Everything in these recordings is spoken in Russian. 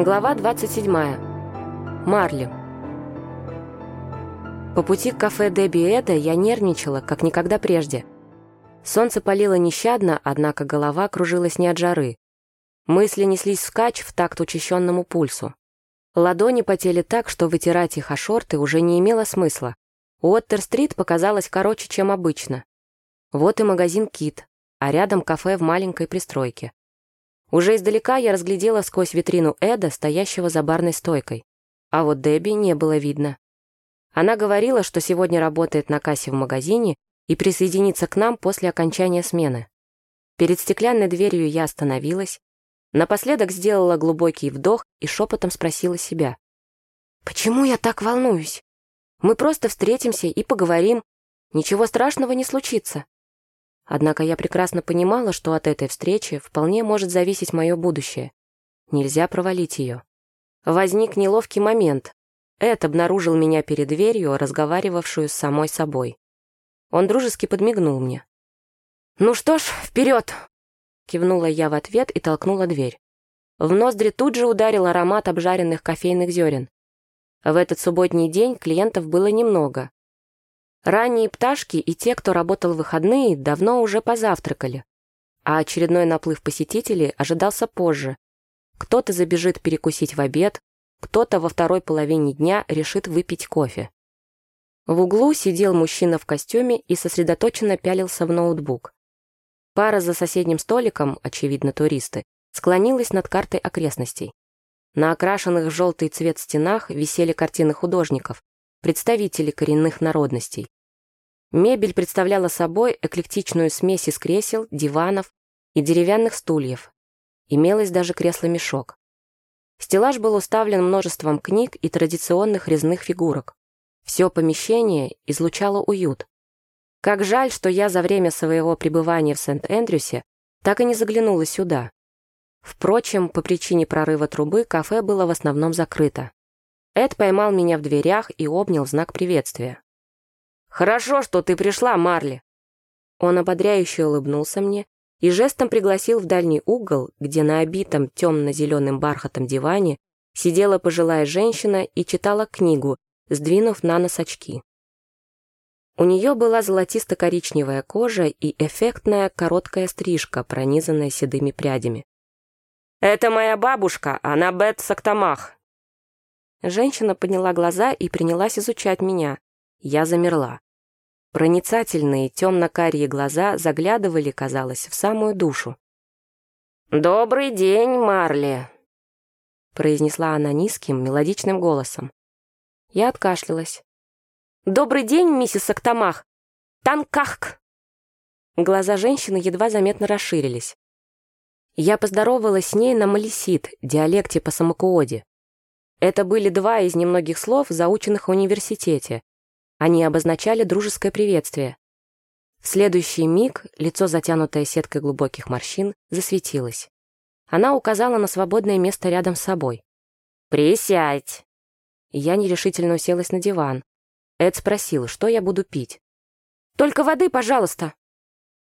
Глава 27. Марли. По пути к кафе Дебби Эда я нервничала, как никогда прежде. Солнце палило нещадно, однако голова кружилась не от жары. Мысли неслись вскачь в такт учащенному пульсу. Ладони потели так, что вытирать их о шорты уже не имело смысла. Уоттер-стрит показалась короче, чем обычно. Вот и магазин «Кит», а рядом кафе в маленькой пристройке. Уже издалека я разглядела сквозь витрину Эда, стоящего за барной стойкой. А вот Дебби не было видно. Она говорила, что сегодня работает на кассе в магазине и присоединится к нам после окончания смены. Перед стеклянной дверью я остановилась, напоследок сделала глубокий вдох и шепотом спросила себя. «Почему я так волнуюсь? Мы просто встретимся и поговорим. Ничего страшного не случится». Однако я прекрасно понимала, что от этой встречи вполне может зависеть мое будущее. Нельзя провалить ее. Возник неловкий момент. Эд обнаружил меня перед дверью, разговаривавшую с самой собой. Он дружески подмигнул мне. «Ну что ж, вперед!» Кивнула я в ответ и толкнула дверь. В ноздри тут же ударил аромат обжаренных кофейных зерен. В этот субботний день клиентов было немного, Ранние пташки и те, кто работал в выходные, давно уже позавтракали, а очередной наплыв посетителей ожидался позже. Кто-то забежит перекусить в обед, кто-то во второй половине дня решит выпить кофе. В углу сидел мужчина в костюме и сосредоточенно пялился в ноутбук. Пара за соседним столиком, очевидно туристы, склонилась над картой окрестностей. На окрашенных в желтый цвет стенах висели картины художников, представители коренных народностей. Мебель представляла собой эклектичную смесь из кресел, диванов и деревянных стульев. Имелось даже кресло-мешок. Стеллаж был уставлен множеством книг и традиционных резных фигурок. Все помещение излучало уют. Как жаль, что я за время своего пребывания в Сент-Эндрюсе так и не заглянула сюда. Впрочем, по причине прорыва трубы кафе было в основном закрыто. Эд поймал меня в дверях и обнял в знак приветствия. «Хорошо, что ты пришла, Марли!» Он ободряюще улыбнулся мне и жестом пригласил в дальний угол, где на обитом темно-зеленым бархатом диване сидела пожилая женщина и читала книгу, сдвинув на нос очки. У нее была золотисто-коричневая кожа и эффектная короткая стрижка, пронизанная седыми прядями. «Это моя бабушка, она Бет Сактамах», Женщина подняла глаза и принялась изучать меня. Я замерла. Проницательные темно-карие глаза заглядывали, казалось, в самую душу. «Добрый день, Марли!» произнесла она низким, мелодичным голосом. Я откашлялась. «Добрый день, миссис Актамах! Танкахк!» Глаза женщины едва заметно расширились. Я поздоровалась с ней на малисит, диалекте по самокуоде. Это были два из немногих слов, заученных в университете. Они обозначали дружеское приветствие. В следующий миг лицо, затянутое сеткой глубоких морщин, засветилось. Она указала на свободное место рядом с собой. «Присядь!» Я нерешительно уселась на диван. Эд спросил, что я буду пить. «Только воды, пожалуйста!»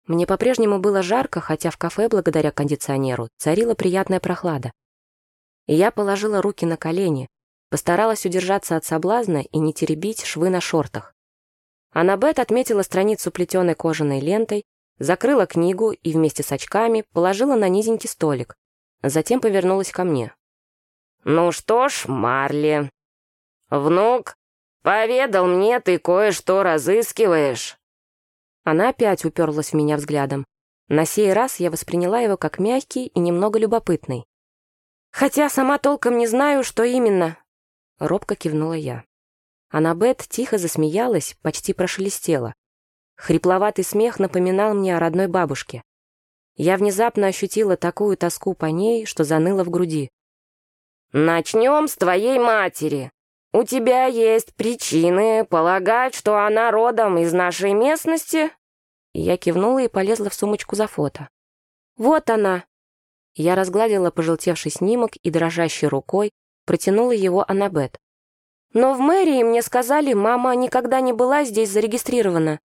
Мне по-прежнему было жарко, хотя в кафе, благодаря кондиционеру, царила приятная прохлада. Я положила руки на колени, постаралась удержаться от соблазна и не теребить швы на шортах. Аннабет отметила страницу плетеной кожаной лентой, закрыла книгу и вместе с очками положила на низенький столик. Затем повернулась ко мне. «Ну что ж, Марли, внук, поведал мне, ты кое-что разыскиваешь». Она опять уперлась в меня взглядом. На сей раз я восприняла его как мягкий и немного любопытный. «Хотя сама толком не знаю, что именно», — робко кивнула я. Аннабет тихо засмеялась, почти прошелестела. Хрипловатый смех напоминал мне о родной бабушке. Я внезапно ощутила такую тоску по ней, что заныла в груди. «Начнем с твоей матери. У тебя есть причины полагать, что она родом из нашей местности?» Я кивнула и полезла в сумочку за фото. «Вот она!» Я разгладила пожелтевший снимок и дрожащей рукой протянула его Аннабет. «Но в мэрии мне сказали, мама никогда не была здесь зарегистрирована».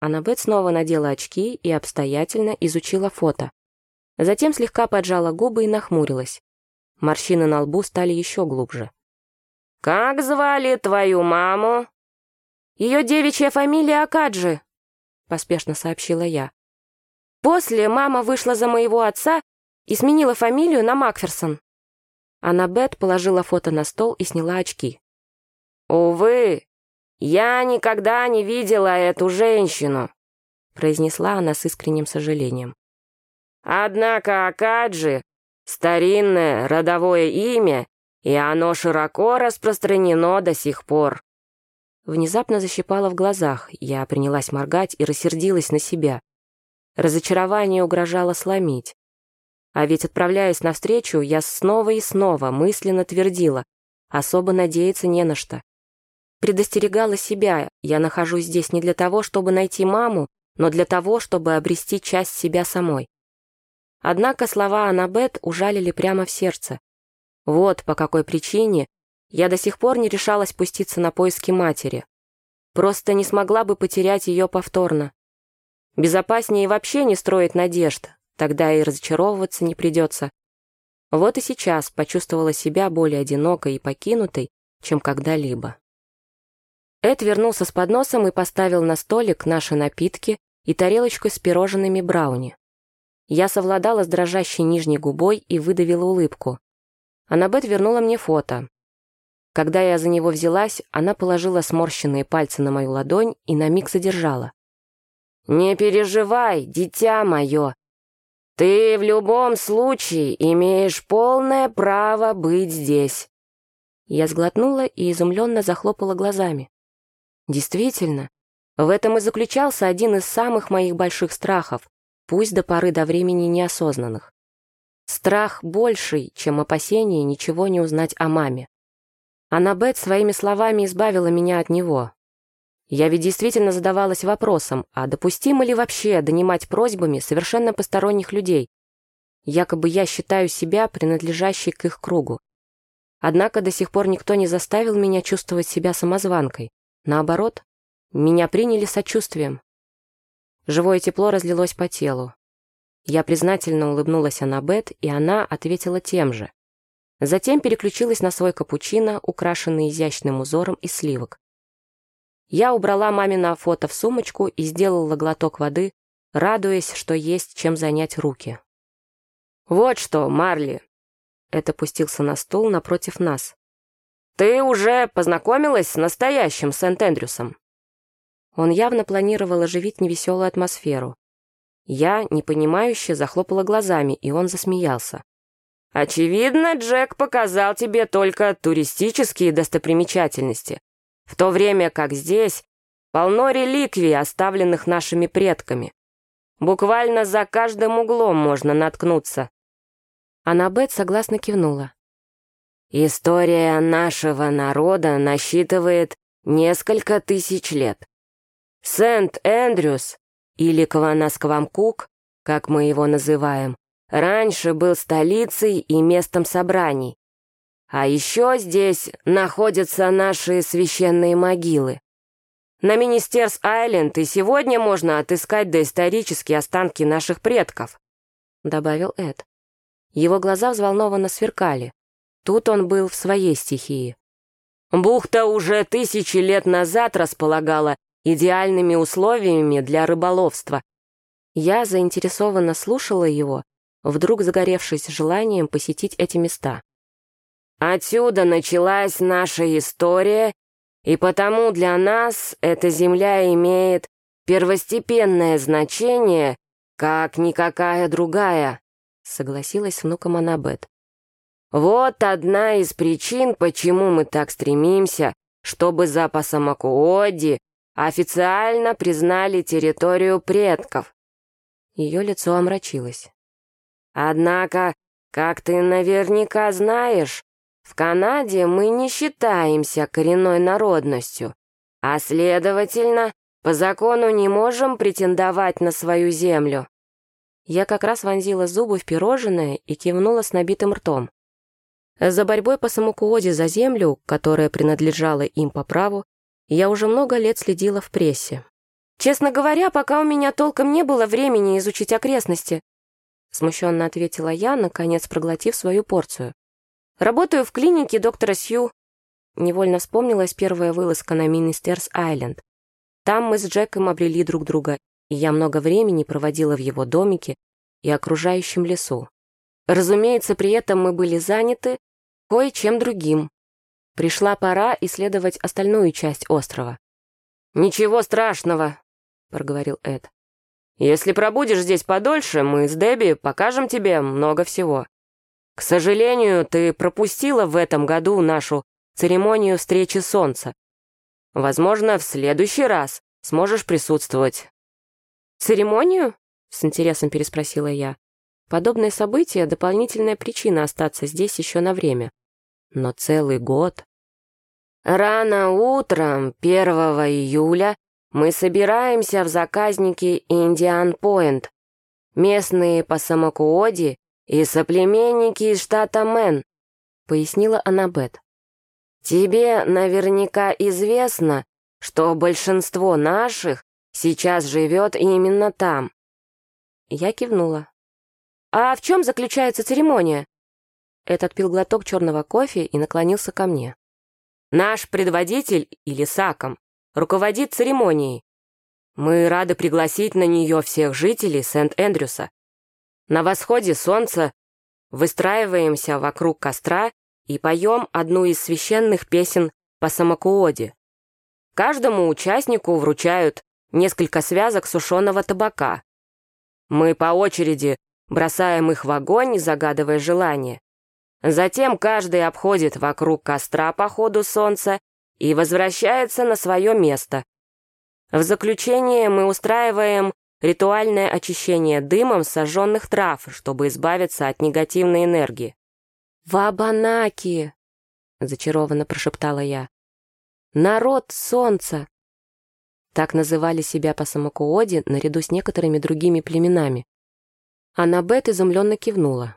Аннабет снова надела очки и обстоятельно изучила фото. Затем слегка поджала губы и нахмурилась. Морщины на лбу стали еще глубже. «Как звали твою маму?» «Ее девичья фамилия Акаджи», — поспешно сообщила я. «После мама вышла за моего отца и сменила фамилию на Макферсон». Аннабет положила фото на стол и сняла очки. «Увы, я никогда не видела эту женщину», произнесла она с искренним сожалением. «Однако Акаджи — старинное родовое имя, и оно широко распространено до сих пор». Внезапно защипала в глазах, я принялась моргать и рассердилась на себя. Разочарование угрожало сломить. А ведь, отправляясь навстречу, я снова и снова мысленно твердила, особо надеяться не на что. Предостерегала себя, я нахожусь здесь не для того, чтобы найти маму, но для того, чтобы обрести часть себя самой. Однако слова Аннабет ужалили прямо в сердце. Вот по какой причине я до сих пор не решалась спуститься на поиски матери. Просто не смогла бы потерять ее повторно. Безопаснее вообще не строить надежд, Тогда и разочаровываться не придется. Вот и сейчас почувствовала себя более одинокой и покинутой, чем когда-либо. Эд вернулся с подносом и поставил на столик наши напитки и тарелочку с пирожными брауни. Я совладала с дрожащей нижней губой и выдавила улыбку. Аннабет вернула мне фото. Когда я за него взялась, она положила сморщенные пальцы на мою ладонь и на миг задержала. «Не переживай, дитя мое, ты в любом случае имеешь полное право быть здесь». Я сглотнула и изумленно захлопала глазами. Действительно, в этом и заключался один из самых моих больших страхов, пусть до поры до времени неосознанных. Страх больший, чем опасение ничего не узнать о маме. Аннабет своими словами избавила меня от него, я ведь действительно задавалась вопросом, а допустимо ли вообще донимать просьбами совершенно посторонних людей? Якобы я считаю себя принадлежащей к их кругу. Однако до сих пор никто не заставил меня чувствовать себя самозванкой. Наоборот, меня приняли сочувствием. Живое тепло разлилось по телу. Я признательно улыбнулась Аннабет, и она ответила тем же. Затем переключилась на свой капучино, украшенный изящным узором из сливок. Я убрала мамино фото в сумочку и сделала глоток воды, радуясь, что есть чем занять руки. «Вот что, Марли!» Это пустился на стул напротив нас. «Ты уже познакомилась с настоящим Сент-Эндрюсом?» Он явно планировал оживить невеселую атмосферу. Я, непонимающе, захлопала глазами, и он засмеялся. «Очевидно, Джек показал тебе только туристические достопримечательности в то время как здесь полно реликвий, оставленных нашими предками. Буквально за каждым углом можно наткнуться. Аннабет согласно кивнула. История нашего народа насчитывает несколько тысяч лет. Сент-Эндрюс, или Кванасквамкук, как мы его называем, раньше был столицей и местом собраний. А еще здесь находятся наши священные могилы. На Министерс-Айленд и сегодня можно отыскать доисторические останки наших предков», — добавил Эд. Его глаза взволнованно сверкали. Тут он был в своей стихии. «Бухта уже тысячи лет назад располагала идеальными условиями для рыболовства». Я заинтересованно слушала его, вдруг загоревшись желанием посетить эти места. Отсюда началась наша история, и потому для нас эта земля имеет первостепенное значение, как никакая другая», — согласилась с внуком Анабет. «Вот одна из причин, почему мы так стремимся, чтобы за Пасамакуоди официально признали территорию предков». Ее лицо омрачилось. «Однако, как ты наверняка знаешь, в Канаде мы не считаемся коренной народностью, а, следовательно, по закону не можем претендовать на свою землю». Я как раз вонзила зубы в пирожное и кивнула с набитым ртом. За борьбой по самокуоде за землю, которая принадлежала им по праву, я уже много лет следила в прессе. «Честно говоря, пока у меня толком не было времени изучить окрестности», смущенно ответила я, наконец проглотив свою порцию. Работаю в клинике доктора Сью. Невольно вспомнилась первая вылазка на Министерс-Айленд. Там мы с Джеком обрели друг друга, и я много времени проводила в его домике и окружающем лесу. Разумеется, при этом мы были заняты кое-чем другим. Пришла пора исследовать остальную часть острова. «Ничего страшного», — проговорил Эд. «Если пробудешь здесь подольше, мы с Дебби покажем тебе много всего. К сожалению, ты пропустила в этом году нашу церемонию встречи солнца. Возможно, в следующий раз сможешь присутствовать». «Церемонию?» — с интересом переспросила я. Подобное событие — дополнительная причина остаться здесь еще на время. Но целый год... Рано утром, 1 июля, мы собираемся в заказнике Индиан-Пойнт. Местные по Самокуоди и соплеменники из штата Мэн, пояснила Аннабет. Тебе наверняка известно, что большинство наших сейчас живет именно там. Я кивнула. «А в чем заключается церемония?» Этот пил глоток черного кофе и наклонился ко мне. Наш предводитель, или Саком, руководит церемонией. Мы рады пригласить на нее всех жителей Сент-Эндрюса. На восходе солнца выстраиваемся вокруг костра и поем одну из священных песен по Самакуоде. Каждому участнику вручают несколько связок сушеного табака. Мы по очереди бросаем их в огонь, загадывая желание. Затем каждый обходит вокруг костра по ходу солнца и возвращается на свое место. В заключение мы устраиваем ритуальное очищение дымом сожженных трав, чтобы избавиться от негативной энергии. «Вабанаки!» — зачарованно прошептала я. «Народ солнца!» Так называли себя по Самокуоде наряду с некоторыми другими племенами. Аннабет изумленно кивнула.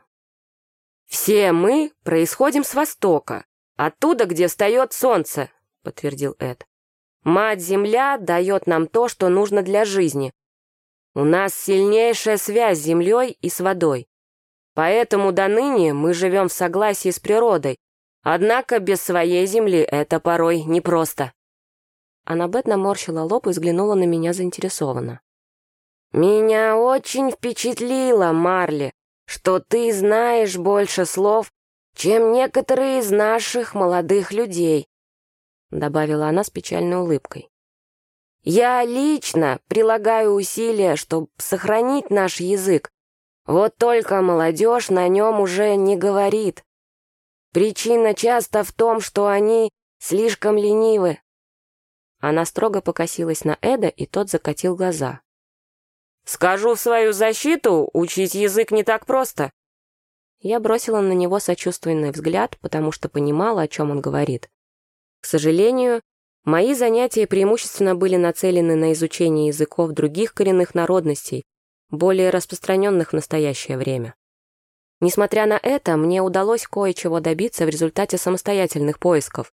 «Все мы происходим с востока, оттуда, где встает солнце», — подтвердил Эд. «Мать-Земля дает нам то, что нужно для жизни. У нас сильнейшая связь с землей и с водой. Поэтому до ныне мы живем в согласии с природой, однако без своей земли это порой непросто». Аннабет наморщила лоб и взглянула на меня заинтересованно. «Меня очень впечатлило, Марли, что ты знаешь больше слов, чем некоторые из наших молодых людей», добавила она с печальной улыбкой. «Я лично прилагаю усилия, чтобы сохранить наш язык, вот только молодежь на нем уже не говорит. Причина часто в том, что они слишком ленивы». Она строго покосилась на Эда, и тот закатил глаза. Скажу в свою защиту, учить язык не так просто. Я бросила на него сочувственный взгляд, потому что понимала, о чем он говорит. К сожалению, мои занятия преимущественно были нацелены на изучение языков других коренных народностей, более распространенных в настоящее время. Несмотря на это, мне удалось кое-чего добиться в результате самостоятельных поисков,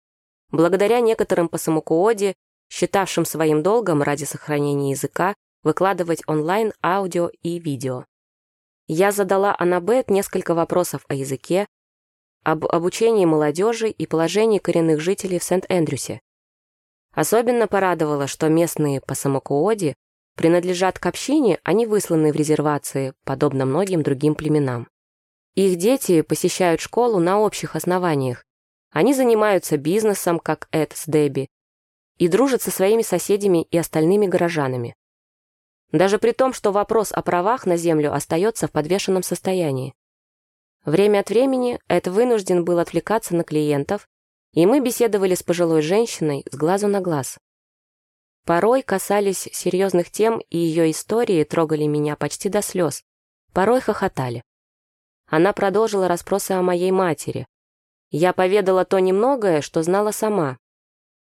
благодаря некоторым по самокуоде, считавшим своим долгом ради сохранения языка выкладывать онлайн аудио и видео. Я задала Аннабет несколько вопросов о языке, об обучении молодежи и положении коренных жителей в Сент-Эндрюсе. Особенно порадовало, что местные по самокуоде принадлежат к общине, они высланы в резервации, подобно многим другим племенам. Их дети посещают школу на общих основаниях. Они занимаются бизнесом, как Эд с Дебби, и дружат со своими соседями и остальными горожанами. Даже при том, что вопрос о правах на землю остается в подвешенном состоянии. Время от времени Эд вынужден был отвлекаться на клиентов, и мы беседовали с пожилой женщиной с глазу на глаз. Порой касались серьезных тем, и ее истории трогали меня почти до слез. Порой хохотали. Она продолжила расспросы о моей матери. Я поведала то немногое, что знала сама.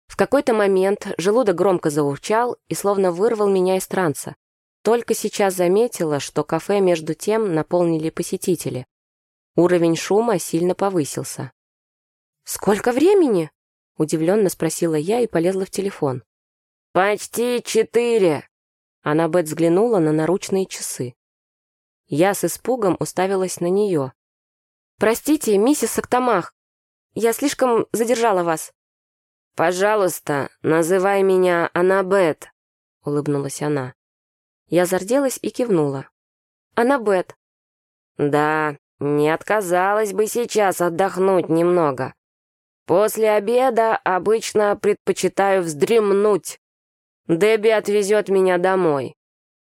В какой-то момент желудок громко заурчал и словно вырвал меня из транса. Только сейчас заметила, что кафе между тем наполнили посетители. Уровень шума сильно повысился. «Сколько времени?» — удивленно спросила я и полезла в телефон. «Почти четыре!» Она Бет взглянула на наручные часы. Я с испугом уставилась на нее. «Простите, миссис Актамах, Я слишком задержала вас». «Пожалуйста, называй меня Аннабет», — улыбнулась она. Я зарделась и кивнула. «Аннабет». «Да, не отказалась бы сейчас отдохнуть немного. После обеда обычно предпочитаю вздремнуть. Дебби отвезет меня домой.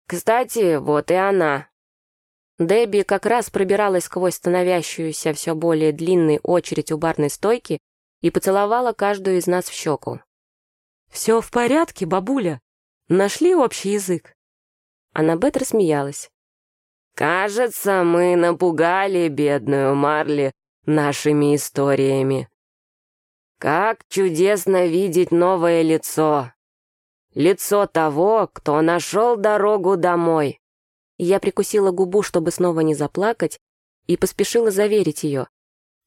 Кстати, вот и она». Дебби как раз пробиралась сквозь становящуюся все более длинной очередь у барной стойки и поцеловала каждую из нас в щеку. «Все в порядке, бабуля? Нашли общий язык?» Аннабет рассмеялась. «Кажется, мы напугали бедную Марли нашими историями. Как чудесно видеть новое лицо! Лицо того, кто нашел дорогу домой!» Я прикусила губу, чтобы снова не заплакать, и поспешила заверить ее.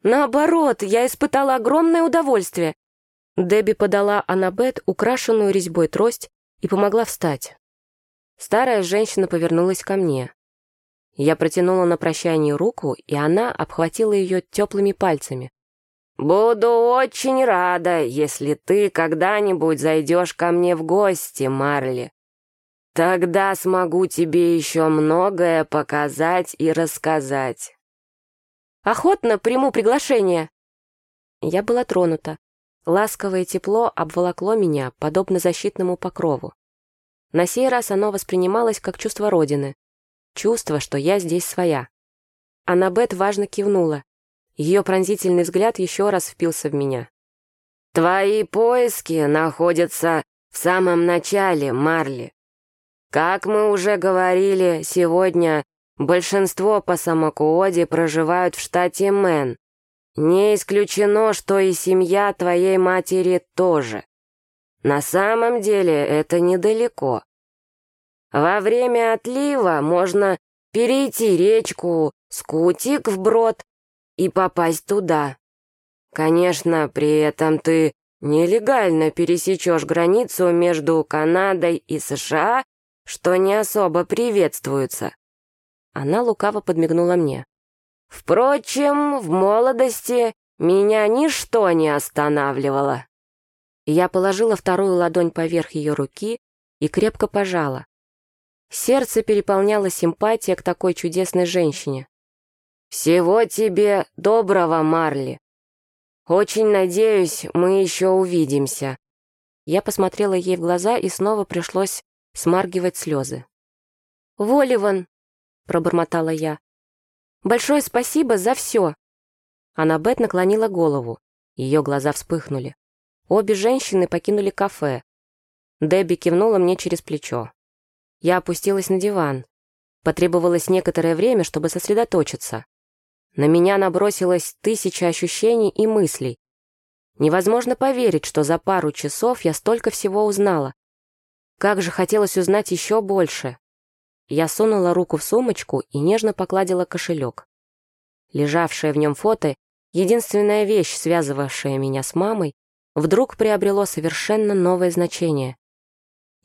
«Наоборот, я испытала огромное удовольствие!» Дебби подала Аннабет украшенную резьбой трость и помогла встать. Старая женщина повернулась ко мне. Я протянула на прощание руку, и она обхватила ее теплыми пальцами. «Буду очень рада, если ты когда-нибудь зайдешь ко мне в гости, Марли. Тогда смогу тебе еще многое показать и рассказать». «Охотно приму приглашение». Я была тронута. Ласковое тепло обволокло меня, подобно защитному покрову. На сей раз оно воспринималось как чувство Родины. Чувство, что я здесь своя. Аннабет важно кивнула. Ее пронзительный взгляд еще раз впился в меня. «Твои поиски находятся в самом начале, Марли. Как мы уже говорили, сегодня большинство по самокуоде проживают в штате Мэн. Не исключено, что и семья твоей матери тоже. На самом деле это недалеко. Во время отлива можно перейти речку Скутик вброд и попасть туда. Конечно, при этом ты нелегально пересечешь границу между Канадой и США, что не особо приветствуется. Она лукаво подмигнула мне. Впрочем, в молодости меня ничто не останавливало. Я положила вторую ладонь поверх ее руки и крепко пожала. Сердце переполняло симпатия к такой чудесной женщине. «Всего тебе доброго, Марли. Очень надеюсь, мы еще увидимся». Я посмотрела ей в глаза и снова пришлось смаргивать слезы. «Воливан», — пробормотала я, — «большое спасибо за все». Аннабет наклонила голову. Ее глаза вспыхнули. Обе женщины покинули кафе. Дебби кивнула мне через плечо. Я опустилась на диван. Потребовалось некоторое время, чтобы сосредоточиться. На меня набросилось тысяча ощущений и мыслей. Невозможно поверить, что за пару часов я столько всего узнала. Как же хотелось узнать еще больше. Я сунула руку в сумочку и нежно погладила кошелек. Лежавшее в нем фото — единственная вещь, связывавшая меня с мамой, вдруг приобрело совершенно новое значение.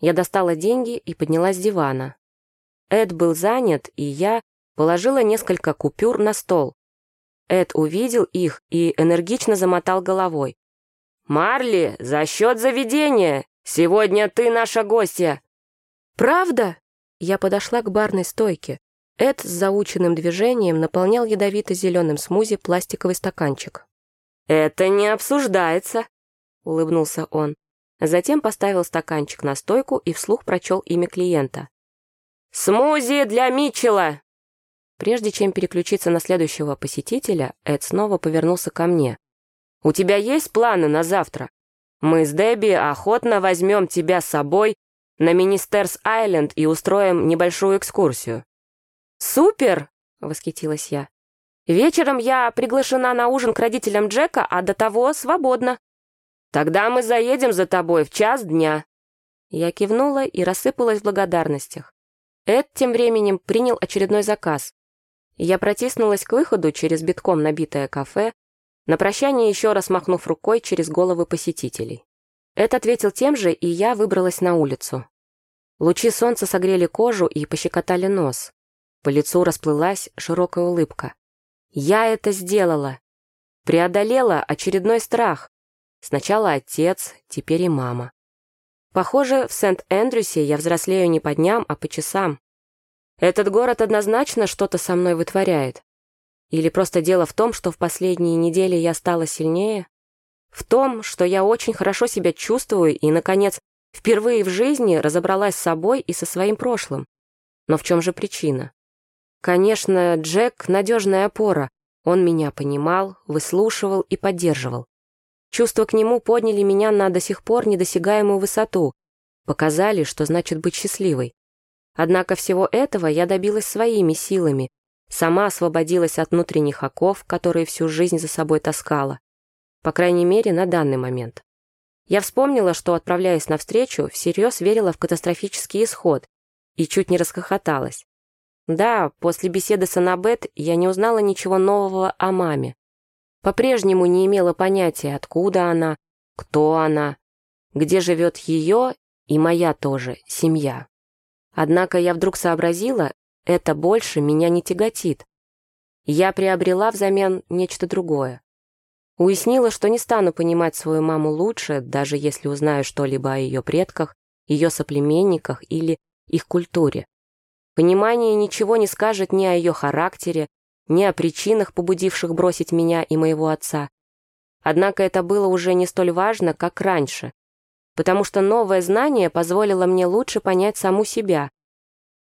Я достала деньги и поднялась с дивана. Эд был занят, и я положила несколько купюр на стол. Эд увидел их и энергично замотал головой. «Марли, за счет заведения! Сегодня ты наша гостья!» «Правда?» Я подошла к барной стойке. Эд с заученным движением наполнял ядовито-зеленым смузи пластиковый стаканчик. «Это не обсуждается», — улыбнулся он. Затем поставил стаканчик на стойку и вслух прочел имя клиента. «Смузи для Митчелла!» Прежде чем переключиться на следующего посетителя, Эд снова повернулся ко мне. «У тебя есть планы на завтра? Мы с Дебби охотно возьмем тебя с собой на Министерс-Айленд и устроим небольшую экскурсию». «Супер!» — восхитилась я. «Вечером я приглашена на ужин к родителям Джека, а до того свободна». Тогда мы заедем за тобой в час дня». Я кивнула и рассыпалась в благодарностях. Эд тем временем принял очередной заказ. Я протиснулась к выходу через битком набитое кафе, на прощание еще раз махнув рукой через головы посетителей. Эд ответил тем же, и я выбралась на улицу. Лучи солнца согрели кожу и пощекотали нос. По лицу расплылась широкая улыбка. «Я это сделала!» Преодолела очередной страх. Сначала отец, теперь и мама. Похоже, в Сент-Эндрюсе я взрослею не по дням, а по часам. Этот город однозначно что-то со мной вытворяет. Или просто дело в том, что в последние недели я стала сильнее? В том, что я очень хорошо себя чувствую и, наконец, впервые в жизни разобралась с собой и со своим прошлым. Но в чем же причина? Конечно, Джек — надежная опора. Он меня понимал, выслушивал и поддерживал. Чувства к нему подняли меня на до сих пор недосягаемую высоту, показали, что значит быть счастливой. Однако всего этого я добилась своими силами, сама освободилась от внутренних оков, которые всю жизнь за собой таскала. По крайней мере, на данный момент. Я вспомнила, что, отправляясь навстречу, всерьез верила в катастрофический исход и чуть не расхохоталась. Да, после беседы с Аннабет я не узнала ничего нового о маме. По-прежнему не имела понятия, откуда она, кто она, где живет ее и моя тоже семья. Однако я вдруг сообразила, это больше меня не тяготит. Я приобрела взамен нечто другое. Уяснила, что не стану понимать свою маму лучше, даже если узнаю что-либо о ее предках, ее соплеменниках или их культуре. Понимание ничего не скажет ни о ее характере, ни о причинах, побудивших бросить меня и моего отца. Однако это было уже не столь важно, как раньше, потому что новое знание позволило мне лучше понять саму себя,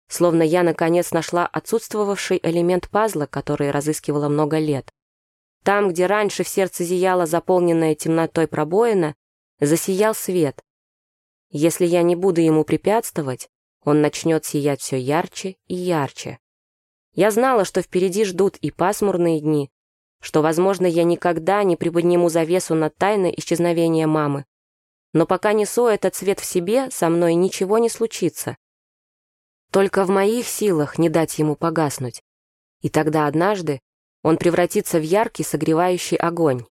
словно я, наконец, нашла отсутствовавший элемент пазла, который разыскивала много лет. Там, где раньше в сердце зияла заполненная темнотой пробоина, засиял свет. Если я не буду ему препятствовать, он начнет сиять все ярче и ярче. Я знала, что впереди ждут и пасмурные дни, что, возможно, я никогда не приподниму завесу над тайной исчезновения мамы. Но пока несу этот цвет в себе, со мной ничего не случится. Только в моих силах не дать ему погаснуть. И тогда однажды он превратится в яркий согревающий огонь.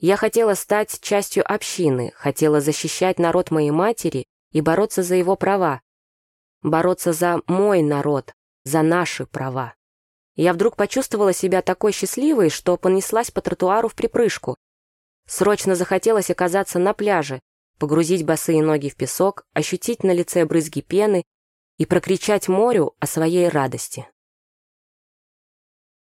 Я хотела стать частью общины, хотела защищать народ моей матери и бороться за его права. Бороться за мой народ, за наши права. Я вдруг почувствовала себя такой счастливой, что понеслась по тротуару в припрыжку. Срочно захотелось оказаться на пляже, погрузить босые ноги в песок, ощутить на лице брызги пены и прокричать морю о своей радости.